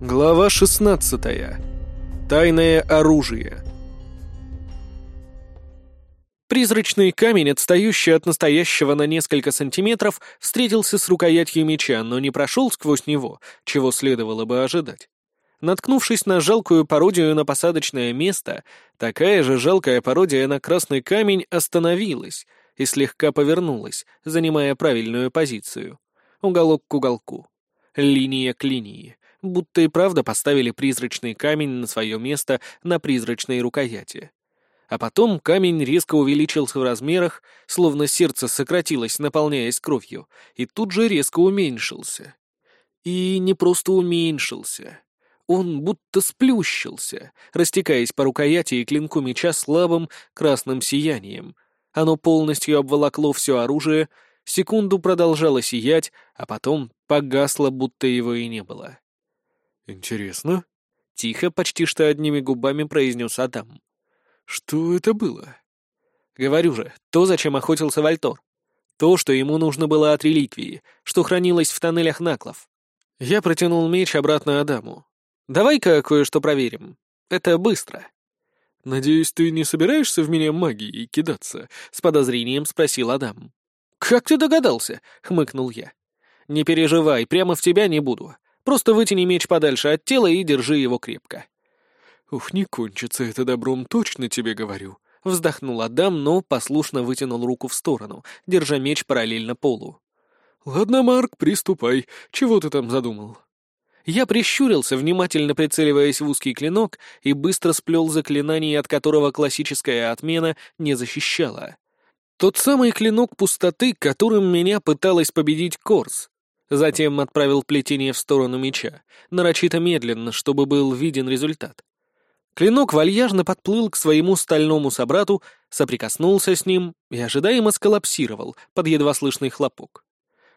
Глава 16. Тайное оружие. Призрачный камень, отстающий от настоящего на несколько сантиметров, встретился с рукоятью меча, но не прошел сквозь него, чего следовало бы ожидать. Наткнувшись на жалкую пародию на посадочное место, такая же жалкая пародия на красный камень остановилась и слегка повернулась, занимая правильную позицию. Уголок к уголку. Линия к линии будто и правда поставили призрачный камень на свое место на призрачной рукояти. А потом камень резко увеличился в размерах, словно сердце сократилось, наполняясь кровью, и тут же резко уменьшился. И не просто уменьшился. Он будто сплющился, растекаясь по рукояти и клинку меча слабым красным сиянием. Оно полностью обволокло все оружие, секунду продолжало сиять, а потом погасло, будто его и не было. «Интересно?» — тихо, почти что одними губами произнес Адам. «Что это было?» «Говорю же, то, зачем охотился Вальтор. То, что ему нужно было от реликвии, что хранилось в тоннелях Наклов. Я протянул меч обратно Адаму. Давай-ка кое-что проверим. Это быстро». «Надеюсь, ты не собираешься в меня магией кидаться?» — с подозрением спросил Адам. «Как ты догадался?» — хмыкнул я. «Не переживай, прямо в тебя не буду. Просто вытяни меч подальше от тела и держи его крепко». «Ух, не кончится это добром, точно тебе говорю», — вздохнул Адам, но послушно вытянул руку в сторону, держа меч параллельно полу. «Ладно, Марк, приступай. Чего ты там задумал?» Я прищурился, внимательно прицеливаясь в узкий клинок, и быстро сплел заклинание, от которого классическая отмена не защищала. Тот самый клинок пустоты, которым меня пыталась победить Корс. Затем отправил плетение в сторону меча, нарочито медленно, чтобы был виден результат. Клинок вальяжно подплыл к своему стальному собрату, соприкоснулся с ним и ожидаемо сколлапсировал под едва слышный хлопок.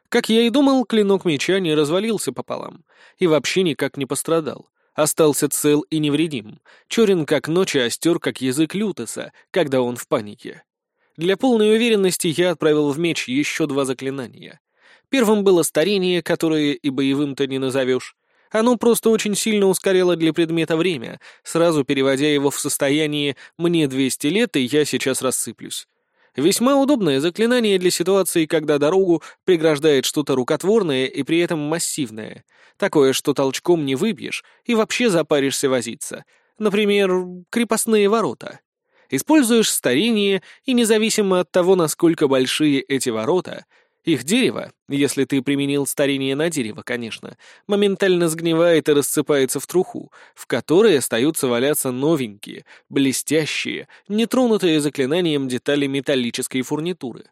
Как я и думал, клинок меча не развалился пополам и вообще никак не пострадал. Остался цел и невредим, черен как ночь и остер как язык Лютеса, когда он в панике. Для полной уверенности я отправил в меч еще два заклинания — Первым было старение, которое и боевым-то не назовешь. Оно просто очень сильно ускоряло для предмета время, сразу переводя его в состояние «мне 200 лет, и я сейчас рассыплюсь». Весьма удобное заклинание для ситуации, когда дорогу преграждает что-то рукотворное и при этом массивное. Такое, что толчком не выбьешь и вообще запаришься возиться. Например, крепостные ворота. Используешь старение, и независимо от того, насколько большие эти ворота — их дерево, если ты применил старение на дерево, конечно, моментально сгнивает и рассыпается в труху, в которой остаются валяться новенькие, блестящие, нетронутые заклинанием детали металлической фурнитуры.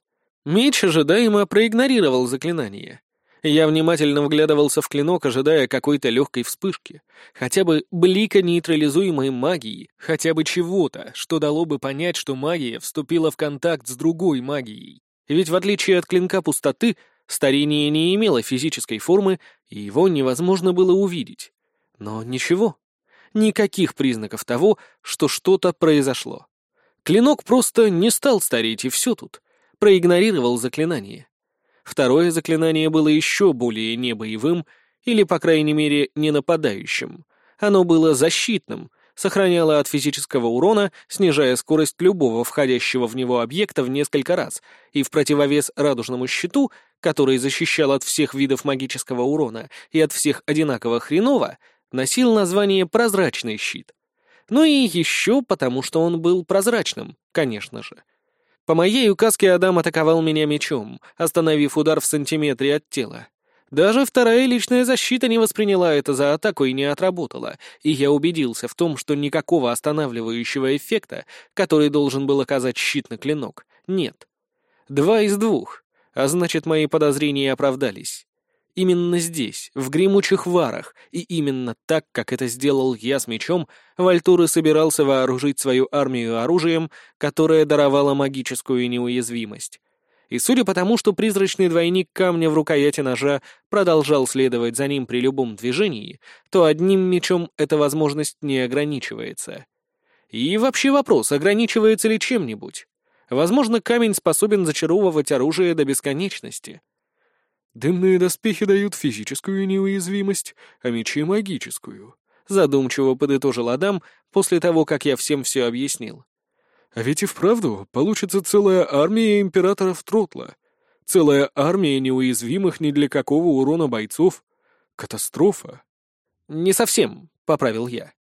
Меч ожидаемо проигнорировал заклинание. Я внимательно вглядывался в клинок, ожидая какой-то легкой вспышки, хотя бы блика нейтрализуемой магии, хотя бы чего-то, что дало бы понять, что магия вступила в контакт с другой магией. Ведь в отличие от клинка пустоты, старение не имело физической формы, и его невозможно было увидеть. Но ничего. Никаких признаков того, что что-то произошло. Клинок просто не стал стареть, и все тут. Проигнорировал заклинание. Второе заклинание было еще более небоевым, или, по крайней мере, не нападающим. Оно было защитным, сохраняла от физического урона, снижая скорость любого входящего в него объекта в несколько раз, и в противовес радужному щиту, который защищал от всех видов магического урона и от всех одинаково хреново, носил название «прозрачный щит». Ну и еще потому, что он был прозрачным, конечно же. По моей указке Адам атаковал меня мечом, остановив удар в сантиметре от тела. Даже вторая личная защита не восприняла это за атаку и не отработала, и я убедился в том, что никакого останавливающего эффекта, который должен был оказать щит на клинок, нет. Два из двух, а значит, мои подозрения оправдались. Именно здесь, в гремучих варах, и именно так, как это сделал я с мечом, Вальтуры собирался вооружить свою армию оружием, которое даровало магическую неуязвимость. И судя по тому, что призрачный двойник камня в рукояти ножа продолжал следовать за ним при любом движении, то одним мечом эта возможность не ограничивается. И вообще вопрос, ограничивается ли чем-нибудь? Возможно, камень способен зачаровывать оружие до бесконечности. Дымные доспехи дают физическую неуязвимость, а мечи — магическую. Задумчиво подытожил Адам после того, как я всем все объяснил. А ведь и вправду получится целая армия императоров Тротла. Целая армия неуязвимых ни для какого урона бойцов. Катастрофа. «Не совсем», — поправил я.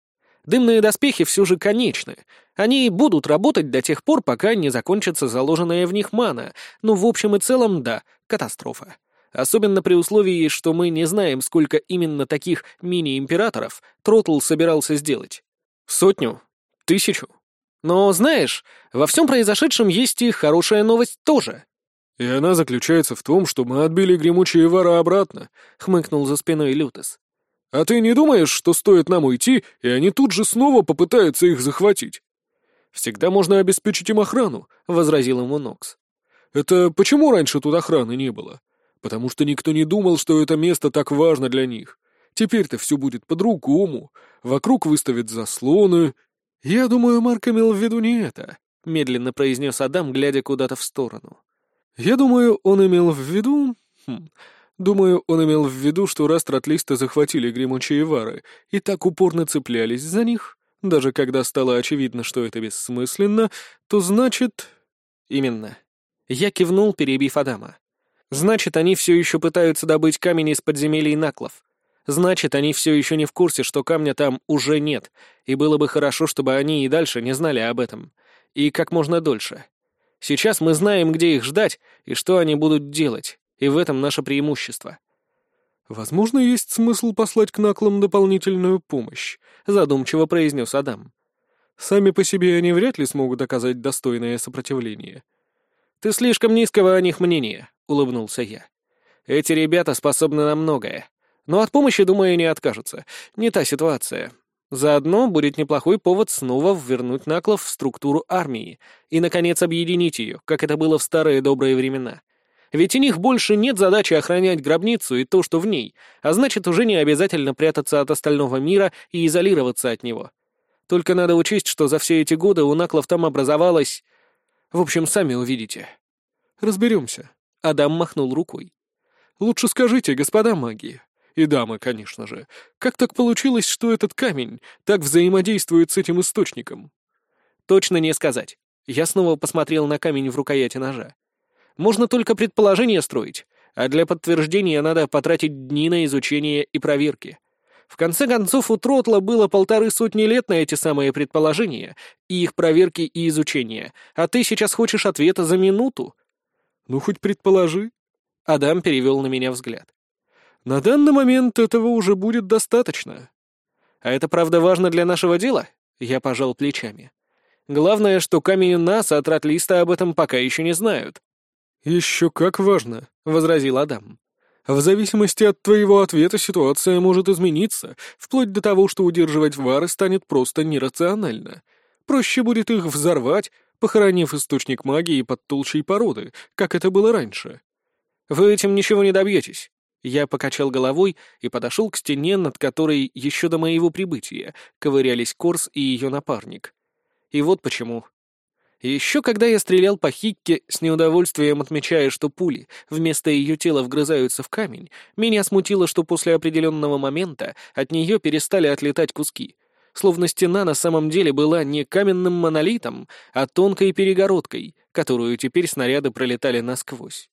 «Дымные доспехи все же конечны. Они будут работать до тех пор, пока не закончится заложенная в них мана. Но в общем и целом, да, катастрофа. Особенно при условии, что мы не знаем, сколько именно таких мини-императоров Тротл собирался сделать. Сотню? Тысячу? Но, знаешь, во всем произошедшем есть и хорошая новость тоже. «И она заключается в том, что мы отбили гремучие вара обратно», — хмыкнул за спиной Лютес. «А ты не думаешь, что стоит нам уйти, и они тут же снова попытаются их захватить?» «Всегда можно обеспечить им охрану», — возразил ему Нокс. «Это почему раньше тут охраны не было? Потому что никто не думал, что это место так важно для них. Теперь-то все будет по-другому. Вокруг выставят заслоны, «Я думаю, Марк имел в виду не это», — медленно произнес Адам, глядя куда-то в сторону. «Я думаю, он имел в виду... Хм. Думаю, он имел в виду, что раз тротлисты захватили гремучие вары и так упорно цеплялись за них, даже когда стало очевидно, что это бессмысленно, то значит...» «Именно». Я кивнул, перебив Адама. «Значит, они все еще пытаются добыть камень из подземелий Наклов. Значит, они все еще не в курсе, что камня там уже нет, и было бы хорошо, чтобы они и дальше не знали об этом. И как можно дольше. Сейчас мы знаем, где их ждать и что они будут делать, и в этом наше преимущество. «Возможно, есть смысл послать к наклам дополнительную помощь», — задумчиво произнес Адам. «Сами по себе они вряд ли смогут оказать достойное сопротивление». «Ты слишком низкого о них мнения», — улыбнулся я. «Эти ребята способны на многое. Но от помощи, думаю, не откажутся. Не та ситуация. Заодно будет неплохой повод снова ввернуть Наклов в структуру армии и, наконец, объединить ее, как это было в старые добрые времена. Ведь у них больше нет задачи охранять гробницу и то, что в ней, а значит, уже не обязательно прятаться от остального мира и изолироваться от него. Только надо учесть, что за все эти годы у Наклов там образовалось... В общем, сами увидите. Разберемся. Адам махнул рукой. Лучше скажите, господа маги, и дамы, конечно же. Как так получилось, что этот камень так взаимодействует с этим источником? Точно не сказать. Я снова посмотрел на камень в рукояти ножа. Можно только предположение строить, а для подтверждения надо потратить дни на изучение и проверки. В конце концов, у Тротла было полторы сотни лет на эти самые предположения, и их проверки и изучения, а ты сейчас хочешь ответа за минуту? Ну, хоть предположи. Адам перевел на меня взгляд. На данный момент этого уже будет достаточно. А это правда важно для нашего дела? Я пожал плечами. Главное, что камень нас от Ратлиста об этом пока еще не знают. «Еще как важно», — возразил Адам. «В зависимости от твоего ответа ситуация может измениться, вплоть до того, что удерживать вары станет просто нерационально. Проще будет их взорвать, похоронив источник магии под толщей породы, как это было раньше. Вы этим ничего не добьетесь. Я покачал головой и подошел к стене, над которой еще до моего прибытия ковырялись Корс и ее напарник. И вот почему. Еще когда я стрелял по Хикке, с неудовольствием отмечая, что пули вместо ее тела вгрызаются в камень, меня смутило, что после определенного момента от нее перестали отлетать куски. Словно стена на самом деле была не каменным монолитом, а тонкой перегородкой, которую теперь снаряды пролетали насквозь.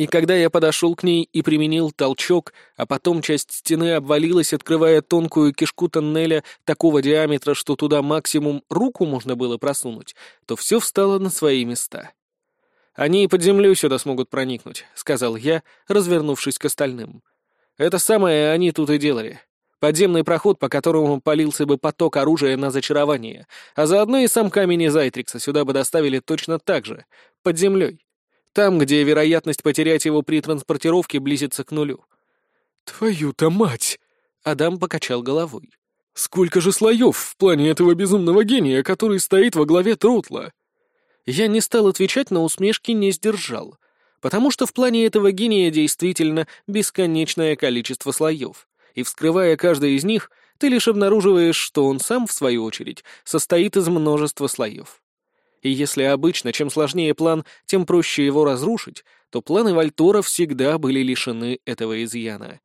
И когда я подошел к ней и применил толчок, а потом часть стены обвалилась, открывая тонкую кишку тоннеля такого диаметра, что туда максимум руку можно было просунуть, то все встало на свои места. «Они и под землей сюда смогут проникнуть», — сказал я, развернувшись к остальным. «Это самое они тут и делали. Подземный проход, по которому полился бы поток оружия на зачарование, а заодно и сам камень из Айтрикса сюда бы доставили точно так же, под землей. Там, где вероятность потерять его при транспортировке близится к нулю. «Твою-то мать!» — Адам покачал головой. «Сколько же слоев в плане этого безумного гения, который стоит во главе Трутла?» Я не стал отвечать, но усмешки не сдержал, потому что в плане этого гения действительно бесконечное количество слоев, и вскрывая каждый из них, ты лишь обнаруживаешь, что он сам, в свою очередь, состоит из множества слоев. И если обычно, чем сложнее план, тем проще его разрушить, то планы Вальтора всегда были лишены этого изъяна.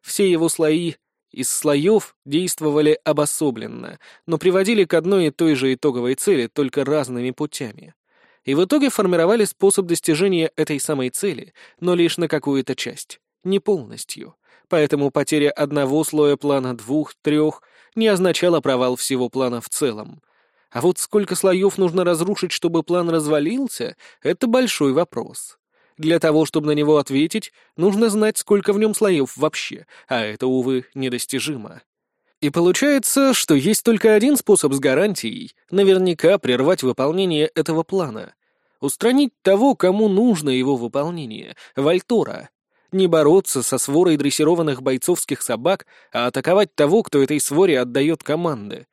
Все его слои из слоев действовали обособленно, но приводили к одной и той же итоговой цели, только разными путями. И в итоге формировали способ достижения этой самой цели, но лишь на какую-то часть, не полностью. Поэтому потеря одного слоя плана двух, трех не означала провал всего плана в целом. А вот сколько слоев нужно разрушить, чтобы план развалился, это большой вопрос. Для того, чтобы на него ответить, нужно знать, сколько в нем слоев вообще, а это, увы, недостижимо. И получается, что есть только один способ с гарантией наверняка прервать выполнение этого плана. Устранить того, кому нужно его выполнение, Вальтора. Не бороться со сворой дрессированных бойцовских собак, а атаковать того, кто этой своре отдает команды.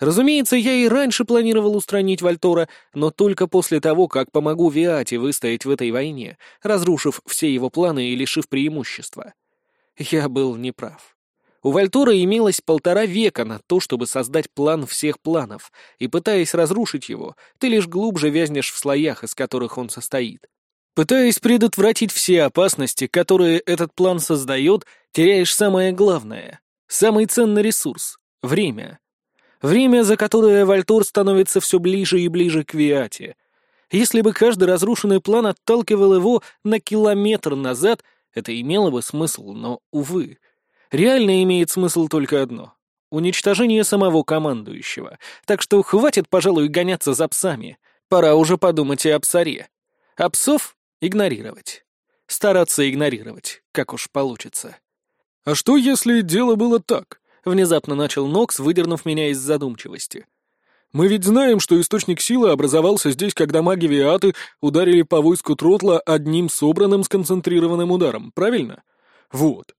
Разумеется, я и раньше планировал устранить Вальтора, но только после того, как помогу Виате выстоять в этой войне, разрушив все его планы и лишив преимущества. Я был неправ. У Вальтора имелось полтора века на то, чтобы создать план всех планов, и, пытаясь разрушить его, ты лишь глубже вязнешь в слоях, из которых он состоит. Пытаясь предотвратить все опасности, которые этот план создает, теряешь самое главное, самый ценный ресурс — время. Время, за которое Вальтор становится все ближе и ближе к Виате. Если бы каждый разрушенный план отталкивал его на километр назад, это имело бы смысл, но, увы. Реально имеет смысл только одно — уничтожение самого командующего. Так что хватит, пожалуй, гоняться за псами. Пора уже подумать и о псаре. А псов игнорировать. Стараться игнорировать, как уж получится. «А что, если дело было так?» — внезапно начал Нокс, выдернув меня из задумчивости. «Мы ведь знаем, что источник силы образовался здесь, когда маги Виаты ударили по войску Тротла одним собранным сконцентрированным ударом, правильно? Вот.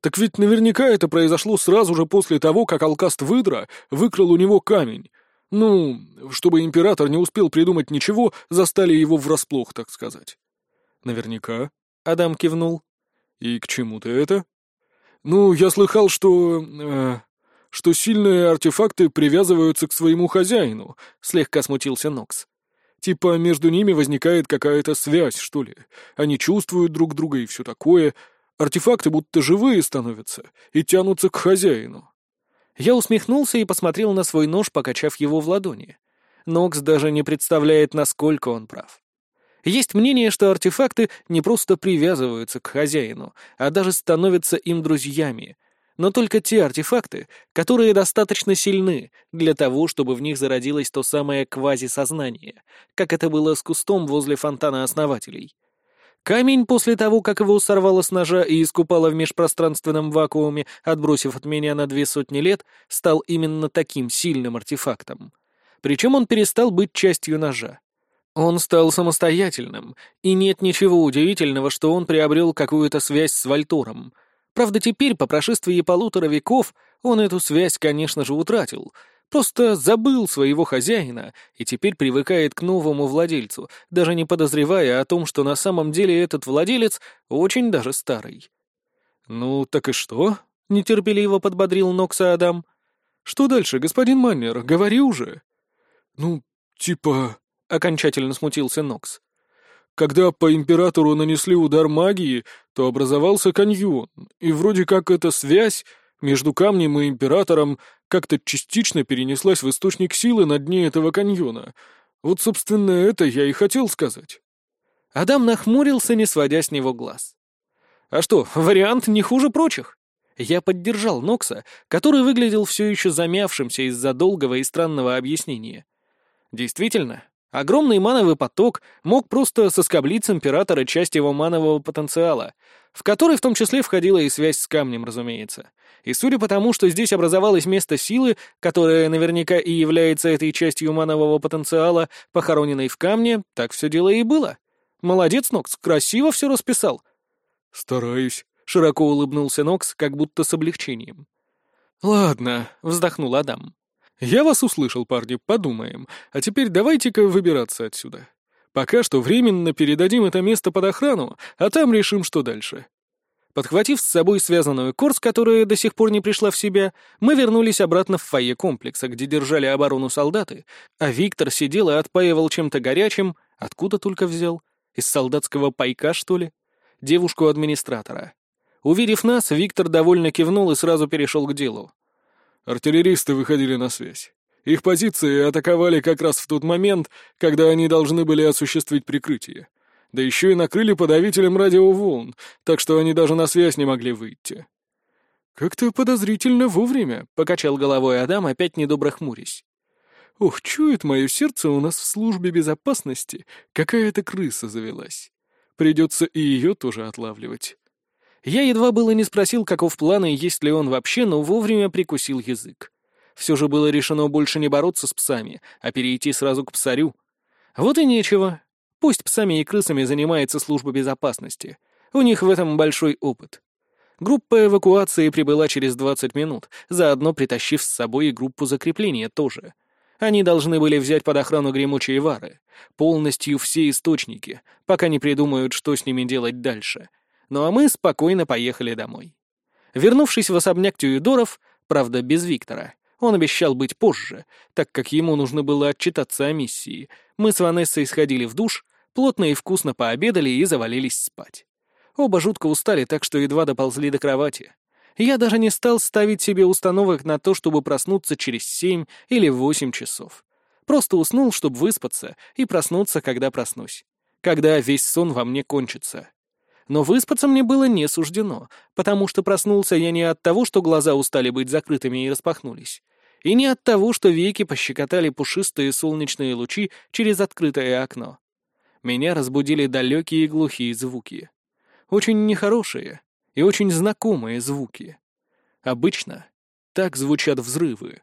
Так ведь наверняка это произошло сразу же после того, как Алкаст Выдра выкрал у него камень. Ну, чтобы император не успел придумать ничего, застали его врасплох, так сказать». «Наверняка», — Адам кивнул. «И к чему ты это?» «Ну, я слыхал, что... Э, что сильные артефакты привязываются к своему хозяину», — слегка смутился Нокс. «Типа между ними возникает какая-то связь, что ли. Они чувствуют друг друга и все такое. Артефакты будто живые становятся и тянутся к хозяину». Я усмехнулся и посмотрел на свой нож, покачав его в ладони. Нокс даже не представляет, насколько он прав. Есть мнение, что артефакты не просто привязываются к хозяину, а даже становятся им друзьями. Но только те артефакты, которые достаточно сильны для того, чтобы в них зародилось то самое квазисознание, как это было с кустом возле фонтана основателей. Камень после того, как его сорвало с ножа и искупало в межпространственном вакууме, отбросив от меня на две сотни лет, стал именно таким сильным артефактом. Причем он перестал быть частью ножа. Он стал самостоятельным, и нет ничего удивительного, что он приобрел какую-то связь с Вальтором. Правда, теперь, по прошествии полутора веков, он эту связь, конечно же, утратил. Просто забыл своего хозяина и теперь привыкает к новому владельцу, даже не подозревая о том, что на самом деле этот владелец очень даже старый. «Ну, так и что?» — нетерпеливо подбодрил Нокса Адам. «Что дальше, господин Маннер? Говори уже». «Ну, типа...» — окончательно смутился Нокс. «Когда по императору нанесли удар магии, то образовался каньон, и вроде как эта связь между камнем и императором как-то частично перенеслась в источник силы на дне этого каньона. Вот, собственно, это я и хотел сказать». Адам нахмурился, не сводя с него глаз. «А что, вариант не хуже прочих?» Я поддержал Нокса, который выглядел все еще замявшимся из-за долгого и странного объяснения. Действительно, Огромный мановый поток мог просто соскоблить с императора часть его манового потенциала, в который в том числе входила и связь с камнем, разумеется. И судя по тому, что здесь образовалось место силы, которое наверняка и является этой частью манового потенциала, похороненной в камне, так все дело и было. Молодец, Нокс, красиво все расписал. «Стараюсь», — широко улыбнулся Нокс, как будто с облегчением. «Ладно», — вздохнул Адам. «Я вас услышал, парни, подумаем. А теперь давайте-ка выбираться отсюда. Пока что временно передадим это место под охрану, а там решим, что дальше». Подхватив с собой связанную Корс, которая до сих пор не пришла в себя, мы вернулись обратно в фойе комплекса, где держали оборону солдаты, а Виктор сидел и отпаивал чем-то горячим, откуда только взял, Из солдатского пайка, что ли? Девушку-администратора. Увидев нас, Виктор довольно кивнул и сразу перешел к делу. Артиллеристы выходили на связь. Их позиции атаковали как раз в тот момент, когда они должны были осуществить прикрытие. Да еще и накрыли подавителем радиоволн, так что они даже на связь не могли выйти. «Как-то подозрительно вовремя», — покачал головой Адам, опять недобро хмурясь. «Ух, чует мое сердце, у нас в службе безопасности какая-то крыса завелась. Придется и ее тоже отлавливать». Я едва было не спросил, каков план и есть ли он вообще, но вовремя прикусил язык. Все же было решено больше не бороться с псами, а перейти сразу к псарю. Вот и нечего. Пусть псами и крысами занимается служба безопасности. У них в этом большой опыт. Группа эвакуации прибыла через 20 минут, заодно притащив с собой и группу закрепления тоже. Они должны были взять под охрану гремучие вары, полностью все источники, пока не придумают, что с ними делать дальше — ну а мы спокойно поехали домой. Вернувшись в особняк Тюидоров, правда, без Виктора, он обещал быть позже, так как ему нужно было отчитаться о миссии, мы с Ванессой сходили в душ, плотно и вкусно пообедали и завалились спать. Оба жутко устали, так что едва доползли до кровати. Я даже не стал ставить себе установок на то, чтобы проснуться через семь или восемь часов. Просто уснул, чтобы выспаться, и проснуться, когда проснусь. Когда весь сон во мне кончится. Но выспаться мне было не суждено, потому что проснулся я не от того, что глаза устали быть закрытыми и распахнулись, и не от того, что веки пощекотали пушистые солнечные лучи через открытое окно. Меня разбудили далекие глухие звуки. Очень нехорошие и очень знакомые звуки. Обычно так звучат взрывы.